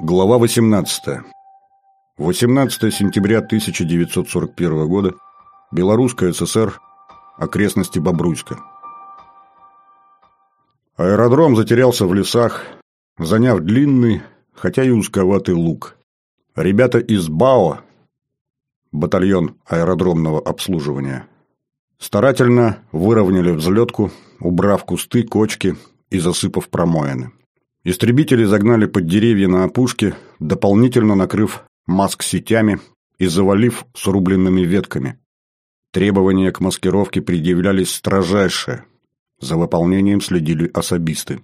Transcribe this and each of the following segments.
Глава 18. 18 сентября 1941 года. Белорусская ССР. Окрестности Бобруйска. Аэродром затерялся в лесах, заняв длинный, хотя и узковатый луг. Ребята из БАО, батальон аэродромного обслуживания, старательно выровняли взлетку, убрав кусты, кочки и засыпав промоины. Истребители загнали под деревья на опушке, дополнительно накрыв маск сетями и завалив срубленными ветками. Требования к маскировке предъявлялись строжайшие. За выполнением следили особисты.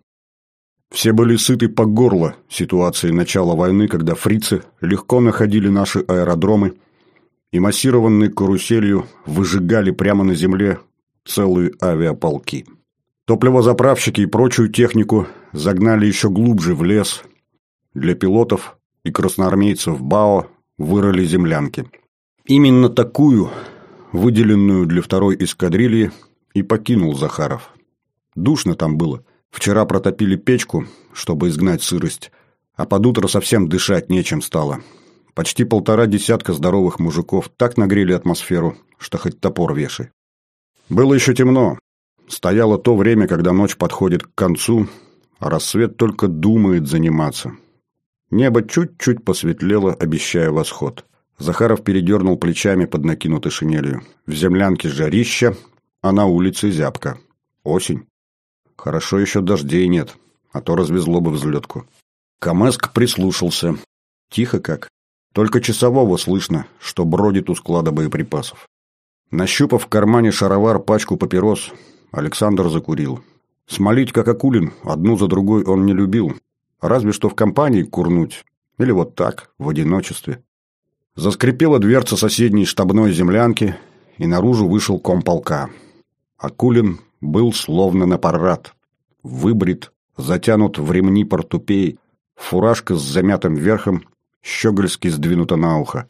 Все были сыты по горло ситуацией начала войны, когда фрицы легко находили наши аэродромы и массированной каруселью выжигали прямо на земле целые авиаполки. Топливозаправщики и прочую технику загнали еще глубже в лес. Для пилотов и красноармейцев БАО вырыли землянки. Именно такую, выделенную для второй эскадрильи, и покинул Захаров. Душно там было. Вчера протопили печку, чтобы изгнать сырость, а под утро совсем дышать нечем стало. Почти полтора десятка здоровых мужиков так нагрели атмосферу, что хоть топор вешай. Было еще темно, Стояло то время, когда ночь подходит к концу, а рассвет только думает заниматься. Небо чуть-чуть посветлело, обещая восход. Захаров передернул плечами под накинутой шинелью. В землянке жарища, а на улице зябко. Осень. Хорошо еще дождей нет, а то развезло бы взлетку. Камеск прислушался. Тихо как. Только часового слышно, что бродит у склада боеприпасов. Нащупав в кармане шаровар пачку папирос, Александр закурил. Смолить, как Акулин, одну за другой он не любил. Разве что в компании курнуть. Или вот так, в одиночестве. Заскрипела дверца соседней штабной землянки, и наружу вышел комполка. Акулин был словно на парад. Выбрит, затянут в ремни портупей, фуражка с замятым верхом, щегольски сдвинута на ухо.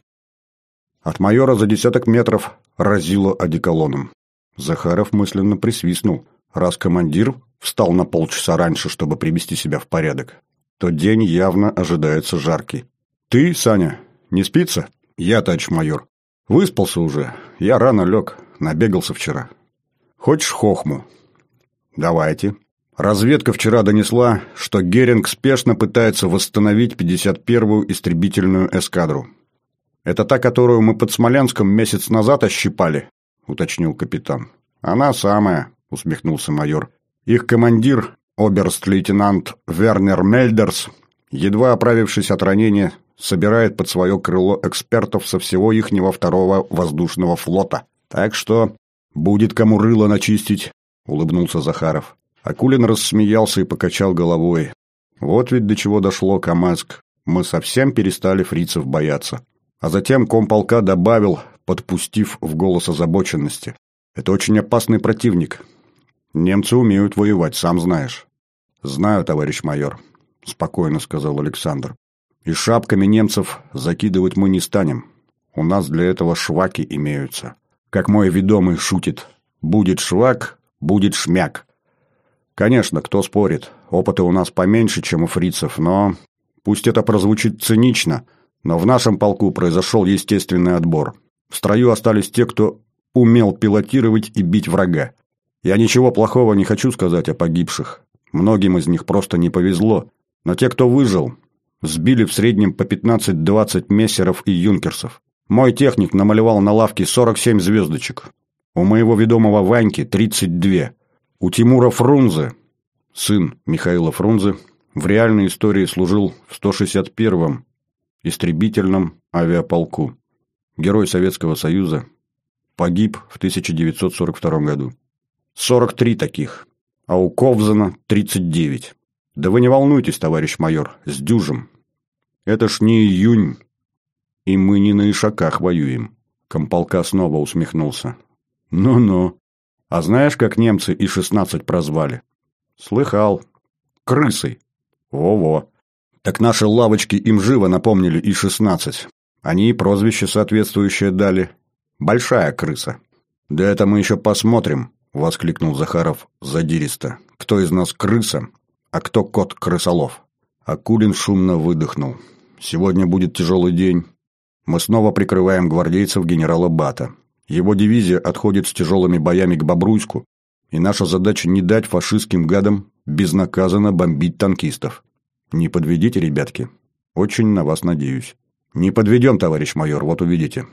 От майора за десяток метров разило одеколоном. Захаров мысленно присвистнул. Раз командир встал на полчаса раньше, чтобы привести себя в порядок, то день явно ожидается жаркий. «Ты, Саня, не спится?» «Я, товарищ майор. Выспался уже. Я рано лег. Набегался вчера. Хочешь хохму?» «Давайте». Разведка вчера донесла, что Геринг спешно пытается восстановить 51-ю истребительную эскадру. Это та, которую мы под Смолянском месяц назад ощипали? — уточнил капитан. «Она самая», — усмехнулся майор. «Их командир, оберст-лейтенант Вернер Мельдерс, едва оправившись от ранения, собирает под свое крыло экспертов со всего ихнего второго воздушного флота. Так что будет кому рыло начистить», — улыбнулся Захаров. Акулин рассмеялся и покачал головой. «Вот ведь до чего дошло, Камаск. Мы совсем перестали фрицев бояться». А затем комполка добавил, подпустив в голос озабоченности. «Это очень опасный противник. Немцы умеют воевать, сам знаешь». «Знаю, товарищ майор», — спокойно сказал Александр. «И шапками немцев закидывать мы не станем. У нас для этого шваки имеются. Как мой ведомый шутит, будет швак, будет шмяк. Конечно, кто спорит, опыта у нас поменьше, чем у фрицев, но... Пусть это прозвучит цинично, но в нашем полку произошел естественный отбор. В строю остались те, кто умел пилотировать и бить врага. Я ничего плохого не хочу сказать о погибших. Многим из них просто не повезло. Но те, кто выжил, сбили в среднем по 15-20 мессеров и юнкерсов. Мой техник намалевал на лавке 47 звездочек. У моего ведомого Ваньки 32. У Тимура Фрунзе, сын Михаила Фрунзе, в реальной истории служил в 161-м истребительном авиаполку герой Советского Союза, погиб в 1942 году. 43 таких, а у Ковзана 39. Да вы не волнуйтесь, товарищ майор, с дюжем. Это ж не июнь, и мы не на ишаках воюем. Комполка снова усмехнулся. Ну-ну. А знаешь, как немцы И-16 прозвали? Слыхал. Крысой. Во-во. Так наши лавочки им живо напомнили И-16. Они и прозвище соответствующее дали. Большая крыса. Да это мы еще посмотрим, воскликнул Захаров задиристо. Кто из нас крыса, а кто кот-крысолов? Акулин шумно выдохнул. Сегодня будет тяжелый день. Мы снова прикрываем гвардейцев генерала Бата. Его дивизия отходит с тяжелыми боями к Бобруйску, и наша задача не дать фашистским гадам безнаказанно бомбить танкистов. Не подведите, ребятки. Очень на вас надеюсь. Не подведем, товарищ майор, вот увидите.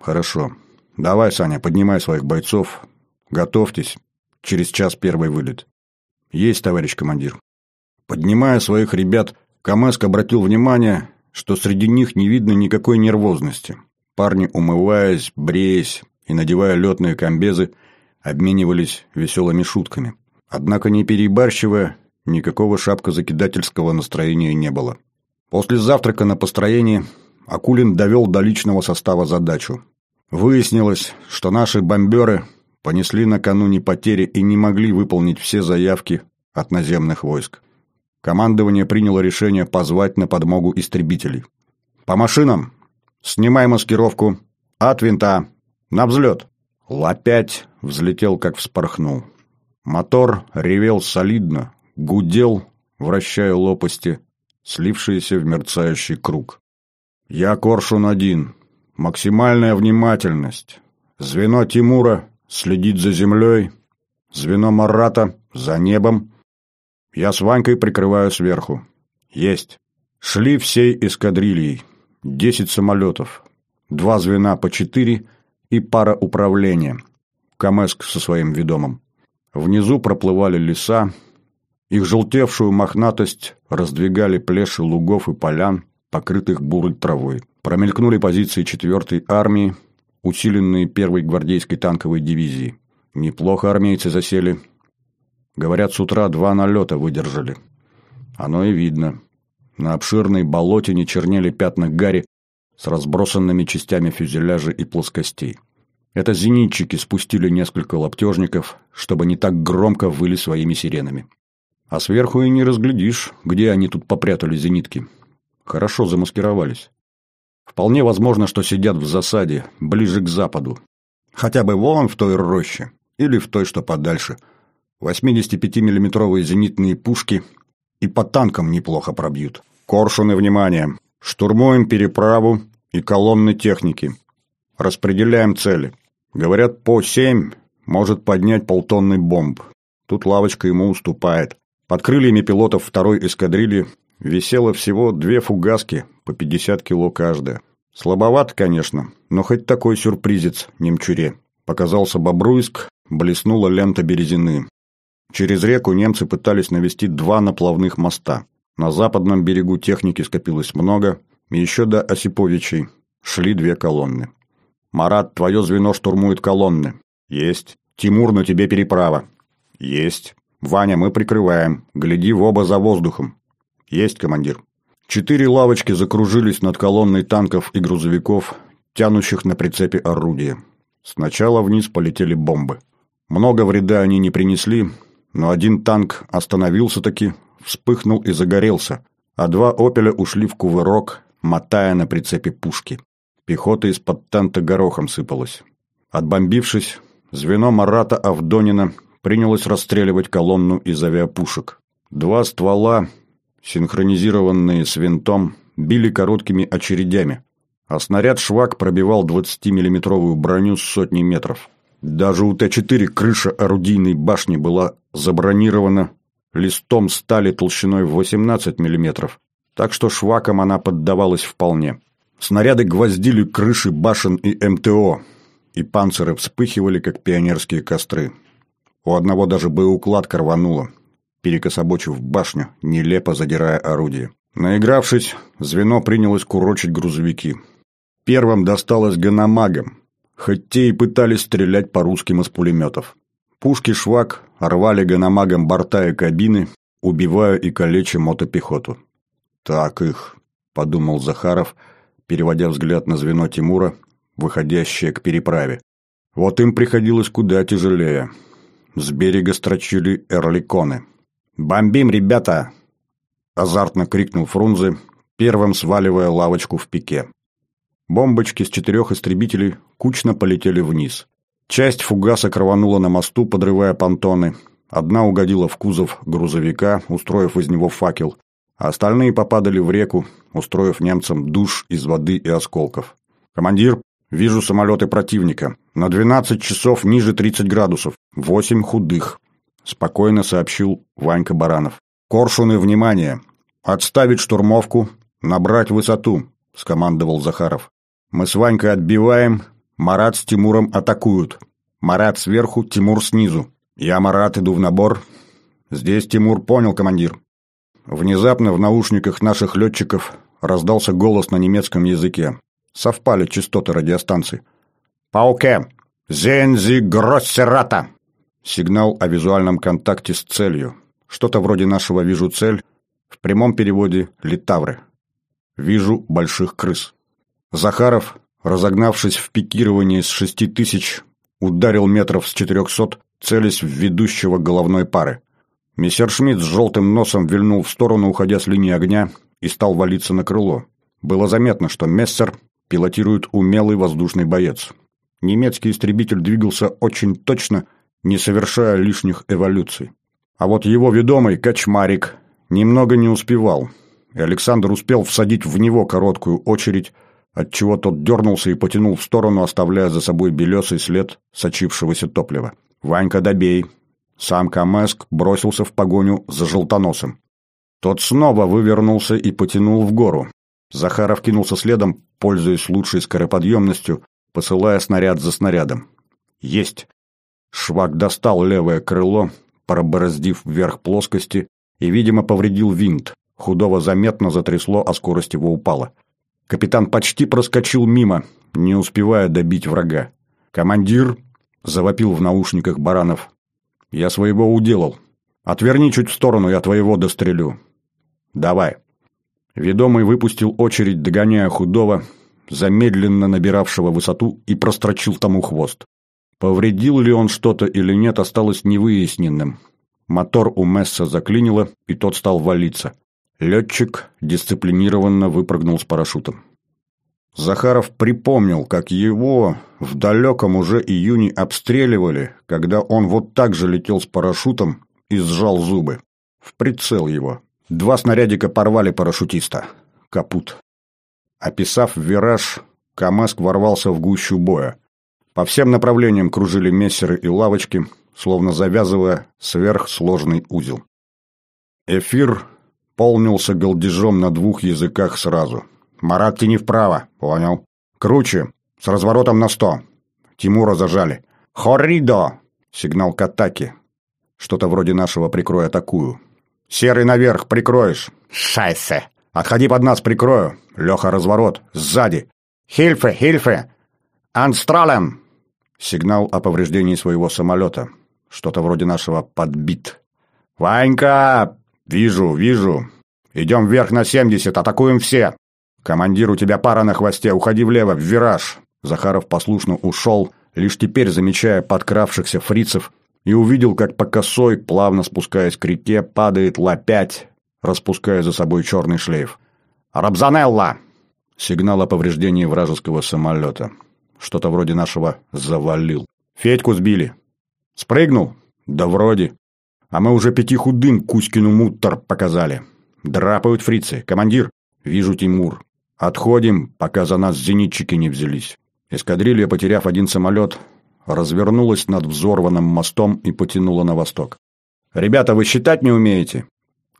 Хорошо. Давай, Саня, поднимай своих бойцов. Готовьтесь. Через час первый вылет. Есть, товарищ командир. Поднимая своих ребят, Камэск обратил внимание, что среди них не видно никакой нервозности. Парни, умываясь, бреясь и надевая летные комбезы, обменивались веселыми шутками. Однако, не перебарщивая, никакого шапкозакидательского настроения не было. После завтрака на построении Акулин довел до личного состава задачу. Выяснилось, что наши бомберы понесли накануне потери и не могли выполнить все заявки от наземных войск. Командование приняло решение позвать на подмогу истребителей. «По машинам! Снимай маскировку! От винта! На взлет!» Ла-5 взлетел, как вспорхнул. Мотор ревел солидно, гудел, вращая лопасти, слившиеся в мерцающий круг. «Я Коршун-1. Максимальная внимательность. Звено Тимура следит за землей. Звено Марата за небом. Я с Ванькой прикрываю сверху. Есть. Шли всей эскадрильей. Десять самолетов. Два звена по четыре и пара управления. Камеск со своим ведомым. Внизу проплывали леса. Их желтевшую мохнатость раздвигали плеши лугов и полян, покрытых бурой травой. Промелькнули позиции 4-й армии, усиленные первой гвардейской танковой дивизией. Неплохо армейцы засели, Говорят, с утра два налета выдержали. Оно и видно. На обширной болотине чернели пятна гари с разбросанными частями фюзеляжа и плоскостей. Это зенитчики спустили несколько лаптежников, чтобы не так громко выли своими сиренами. А сверху и не разглядишь, где они тут попрятали зенитки. Хорошо замаскировались. Вполне возможно, что сидят в засаде, ближе к западу. Хотя бы вон в той роще, или в той, что подальше – 85-миллиметровые зенитные пушки и по танкам неплохо пробьют. Коршуны, внимание! Штурмуем переправу и колонны техники. Распределяем цели. Говорят, по 7 может поднять полтонны бомб. Тут лавочка ему уступает. Под крыльями пилотов второй эскадрильи висело всего две фугаски по 50 кило каждая. Слабоват, конечно, но хоть такой сюрпризец немчуре. Показался Бобруйск, блеснула лента Березины. Через реку немцы пытались навести два наплавных моста. На западном берегу техники скопилось много, и еще до Осиповичей шли две колонны. «Марат, твое звено штурмует колонны». «Есть». «Тимур, на тебе переправа». «Есть». «Ваня, мы прикрываем. Гляди в оба за воздухом». «Есть, командир». Четыре лавочки закружились над колонной танков и грузовиков, тянущих на прицепе орудия. Сначала вниз полетели бомбы. Много вреда они не принесли, но один танк остановился-таки, вспыхнул и загорелся, а два «Опеля» ушли в кувырок, мотая на прицепе пушки. Пехота из-под тента горохом сыпалась. Отбомбившись, звено Марата Авдонина принялось расстреливать колонну из авиапушек. Два ствола, синхронизированные с винтом, били короткими очередями, а снаряд «Швак» пробивал 20-миллиметровую броню с сотни метров. Даже у Т-4 крыша орудийной башни была забронирована листом стали толщиной в 18 мм, так что швакам она поддавалась вполне. Снаряды гвоздили крыши башен и МТО, и панциры вспыхивали, как пионерские костры. У одного даже боеукладка рванула, перекособочив башню, нелепо задирая орудие. Наигравшись, звено принялось курочить грузовики. Первым досталось гономагам, хоть те и пытались стрелять по русским из пулеметов. Пушки «Швак» рвали гономагом борта и кабины, убивая и калеча мотопехоту. «Так их», — подумал Захаров, переводя взгляд на звено Тимура, выходящее к переправе. Вот им приходилось куда тяжелее. С берега строчили эрликоны. «Бомбим, ребята!» — азартно крикнул Фрунзе, первым сваливая лавочку в пике. Бомбочки с четырех истребителей кучно полетели вниз. Часть фугаса рванула на мосту, подрывая понтоны. Одна угодила в кузов грузовика, устроив из него факел. а остальные попадали в реку, устроив немцам душ из воды и осколков. «Командир, вижу самолеты противника. На 12 часов ниже 30 градусов. Восемь худых», — спокойно сообщил Ванька Баранов. «Коршуны, внимание! Отставить штурмовку, набрать высоту», — скомандовал Захаров. «Мы с Ванькой отбиваем, Марат с Тимуром атакуют. Марат сверху, Тимур снизу. Я, Марат, иду в набор. Здесь Тимур понял, командир». Внезапно в наушниках наших летчиков раздался голос на немецком языке. Совпали частоты радиостанций. «Пауке! Зензи Гроссерата!» Сигнал о визуальном контакте с целью. Что-то вроде нашего «вижу цель», в прямом переводе «литавры». «Вижу больших крыс». Захаров, разогнавшись в пикировании с шести тысяч, ударил метров с четырехсот, целясь в ведущего головной пары. Мессер Шмидт с желтым носом вильнул в сторону, уходя с линии огня, и стал валиться на крыло. Было заметно, что Мессер пилотирует умелый воздушный боец. Немецкий истребитель двигался очень точно, не совершая лишних эволюций. А вот его ведомый Качмарик немного не успевал, и Александр успел всадить в него короткую очередь, отчего тот дернулся и потянул в сторону, оставляя за собой белесый след сочившегося топлива. «Ванька, добей!» Сам Камеск бросился в погоню за желтоносом. Тот снова вывернулся и потянул в гору. Захаров кинулся следом, пользуясь лучшей скороподъемностью, посылая снаряд за снарядом. Есть! Швак достал левое крыло, пробороздив вверх плоскости, и, видимо, повредил винт. Худого заметно затрясло, а скорость его упала. Капитан почти проскочил мимо, не успевая добить врага. «Командир!» — завопил в наушниках Баранов. Я своего уделал. Отверни чуть в сторону, я твоего дострелю. Давай. Ведомый выпустил очередь, догоняя худого, замедленно набиравшего высоту, и прострочил тому хвост. Повредил ли он что-то или нет, осталось невыясненным. Мотор у Месса заклинило, и тот стал валиться. Летчик дисциплинированно выпрыгнул с парашютом. Захаров припомнил, как его в далеком уже июне обстреливали, когда он вот так же летел с парашютом и сжал зубы. В прицел его. Два снарядика порвали парашютиста. Капут. Описав вираж, КамАЗ ворвался в гущу боя. По всем направлениям кружили мессеры и лавочки, словно завязывая сверхсложный узел. Эфир полнился голдежом на двух языках сразу – «Марат, тяни вправо». «Понял». «Круче. С разворотом на сто». Тимура зажали. «Хорридо!» Сигнал к атаке. Что-то вроде нашего «прикрой атакую». «Серый наверх, прикроешь». «Шайсе!» «Отходи под нас, прикрою». «Леха, разворот. Сзади». «Хильфе, Хильфе!» «Анстралем!» Сигнал о повреждении своего самолета. Что-то вроде нашего «подбит». «Ванька!» «Вижу, вижу. Идем вверх на семьдесят, атакуем все. «Командир, у тебя пара на хвосте, уходи влево, в вираж!» Захаров послушно ушел, лишь теперь замечая подкравшихся фрицев, и увидел, как по косой, плавно спускаясь к реке, падает Ла-5, распуская за собой черный шлейф. «Рабзанелла!» Сигнал о повреждении вражеского самолета. Что-то вроде нашего «завалил». «Федьку сбили». «Спрыгнул?» «Да вроде». «А мы уже пяти худым Кузькину муттер показали». «Драпают фрицы. Командир?» «Вижу Тимур. Отходим, пока за нас зенитчики не взялись. Эскадрилья, потеряв один самолет, развернулась над взорванным мостом и потянула на восток. «Ребята, вы считать не умеете?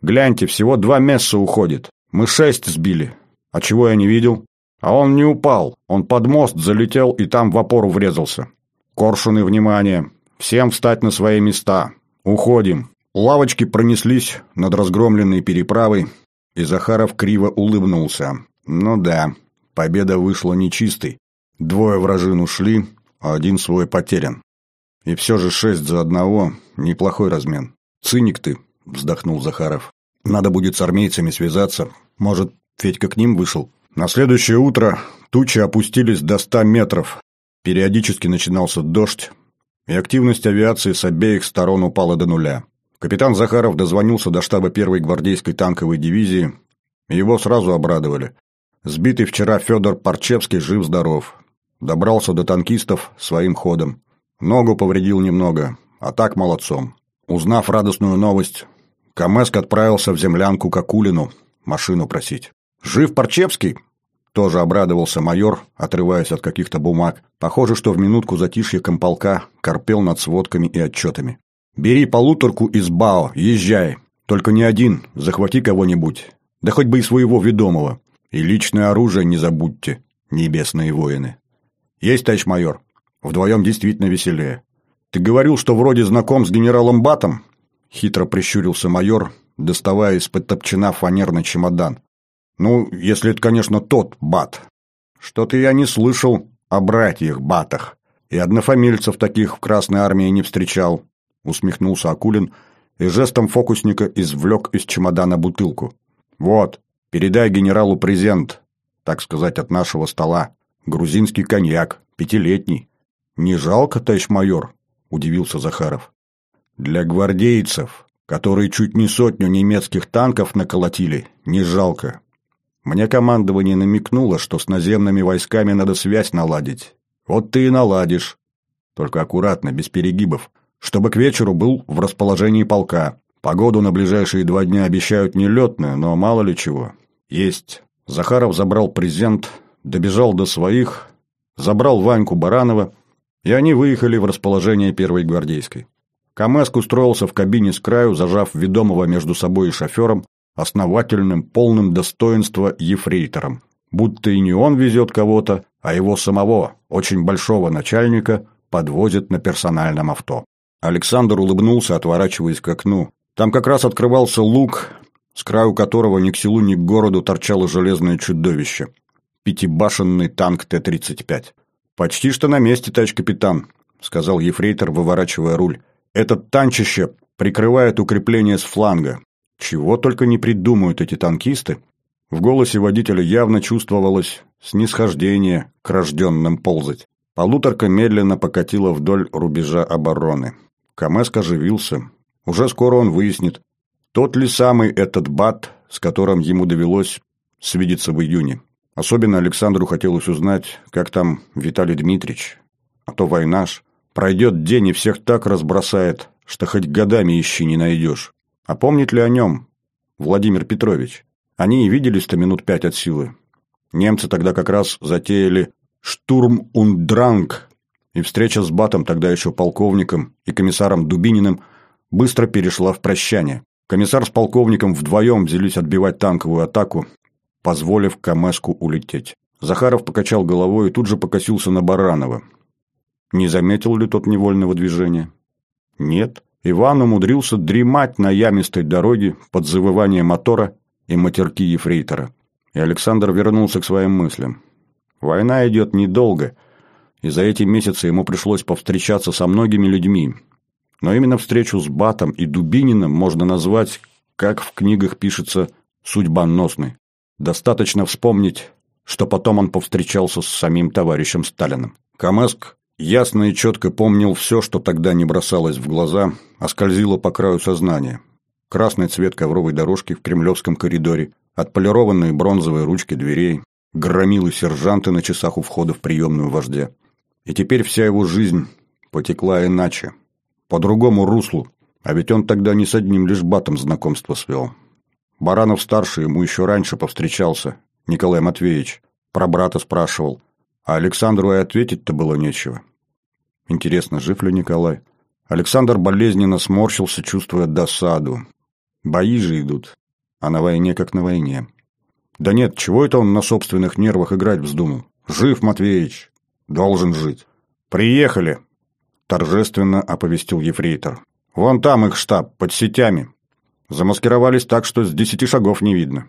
Гляньте, всего два месса уходит. Мы шесть сбили. А чего я не видел? А он не упал. Он под мост залетел и там в опору врезался. Коршуны, внимание! Всем встать на свои места. Уходим». Лавочки пронеслись над разгромленной переправой, и Захаров криво улыбнулся. Ну да, победа вышла нечистой. Двое вражин ушли, а один свой потерян. И все же шесть за одного – неплохой размен. «Циник ты», – вздохнул Захаров. «Надо будет с армейцами связаться. Может, Федька к ним вышел?» На следующее утро тучи опустились до ста метров. Периодически начинался дождь, и активность авиации с обеих сторон упала до нуля. Капитан Захаров дозвонился до штаба первой гвардейской танковой дивизии. Его сразу обрадовали. Сбитый вчера Федор Парчевский жив-здоров. Добрался до танкистов своим ходом. Ногу повредил немного, а так молодцом. Узнав радостную новость, Камеск отправился в землянку к Акулину, машину просить. «Жив Парчевский?» Тоже обрадовался майор, отрываясь от каких-то бумаг. Похоже, что в минутку затишья комполка корпел над сводками и отчетами. «Бери полуторку из БАО, езжай. Только не один, захвати кого-нибудь. Да хоть бы и своего ведомого. И личное оружие не забудьте, небесные воины». «Есть, товарищ майор. Вдвоем действительно веселее». «Ты говорил, что вроде знаком с генералом Батом?» Хитро прищурился майор, доставая из-под топчина фанерный чемодан. Ну, если это, конечно, тот Бат. Что-то я не слышал о братьях Батах. И однофамильцев таких в Красной Армии не встречал. Усмехнулся Акулин и жестом фокусника извлек из чемодана бутылку. Вот, передай генералу презент, так сказать, от нашего стола. Грузинский коньяк, пятилетний. Не жалко, товарищ майор? Удивился Захаров. Для гвардейцев, которые чуть не сотню немецких танков наколотили, не жалко. Мне командование намекнуло, что с наземными войсками надо связь наладить. Вот ты и наладишь. Только аккуратно, без перегибов. Чтобы к вечеру был в расположении полка. Погоду на ближайшие два дня обещают нелетную, но мало ли чего. Есть. Захаров забрал презент, добежал до своих, забрал Ваньку Баранова, и они выехали в расположение первой гвардейской. Камэск устроился в кабине с краю, зажав ведомого между собой и шофером, основательным, полным достоинства ефрейтором. Будто и не он везет кого-то, а его самого, очень большого начальника, подвозят на персональном авто. Александр улыбнулся, отворачиваясь к окну. Там как раз открывался луг, с краю которого ни к селу, ни к городу торчало железное чудовище. Пятибашенный танк Т-35. «Почти что на месте, товарищ капитан», — сказал ефрейтор, выворачивая руль. «Этот танчище прикрывает укрепление с фланга. Чего только не придумают эти танкисты. В голосе водителя явно чувствовалось снисхождение к рожденным ползать. Полуторка медленно покатила вдоль рубежа обороны. Камеск оживился. Уже скоро он выяснит, тот ли самый этот бат, с которым ему довелось свидеться в июне. Особенно Александру хотелось узнать, как там Виталий Дмитриевич. А то война ж. Пройдет день и всех так разбросает, что хоть годами ищи не найдешь. А помнит ли о нем Владимир Петрович? Они и виделись-то минут пять от силы. Немцы тогда как раз затеяли штурм Ундранг, и встреча с Батом, тогда еще полковником, и комиссаром Дубининым быстро перешла в прощание. Комиссар с полковником вдвоем взялись отбивать танковую атаку, позволив Камеску улететь. Захаров покачал головой и тут же покосился на Баранова. Не заметил ли тот невольного движения? Нет. Иван умудрился дремать на ямистой дороге под завывание мотора и матерки ефрейтора. И Александр вернулся к своим мыслям. Война идет недолго, и за эти месяцы ему пришлось повстречаться со многими людьми. Но именно встречу с Батом и Дубининым можно назвать, как в книгах пишется, судьбоносной. Достаточно вспомнить, что потом он повстречался с самим товарищем Сталиным. Камеск Ясно и четко помнил все, что тогда не бросалось в глаза, а скользило по краю сознания. Красный цвет ковровой дорожки в кремлевском коридоре, отполированные бронзовые ручки дверей, громилы сержанты на часах у входа в приемную вождя. И теперь вся его жизнь потекла иначе, по другому руслу, а ведь он тогда не с одним лишь батом знакомство свел. Баранов-старший ему еще раньше повстречался, Николай Матвеевич, про брата спрашивал, а Александру и ответить-то было нечего. Интересно, жив ли Николай? Александр болезненно сморщился, чувствуя досаду. Бои же идут, а на войне как на войне. Да нет, чего это он на собственных нервах играть вздумал? Жив, Матвеич. Должен жить. Приехали, торжественно оповестил ефрейтор. Вон там их штаб, под сетями. Замаскировались так, что с десяти шагов не видно.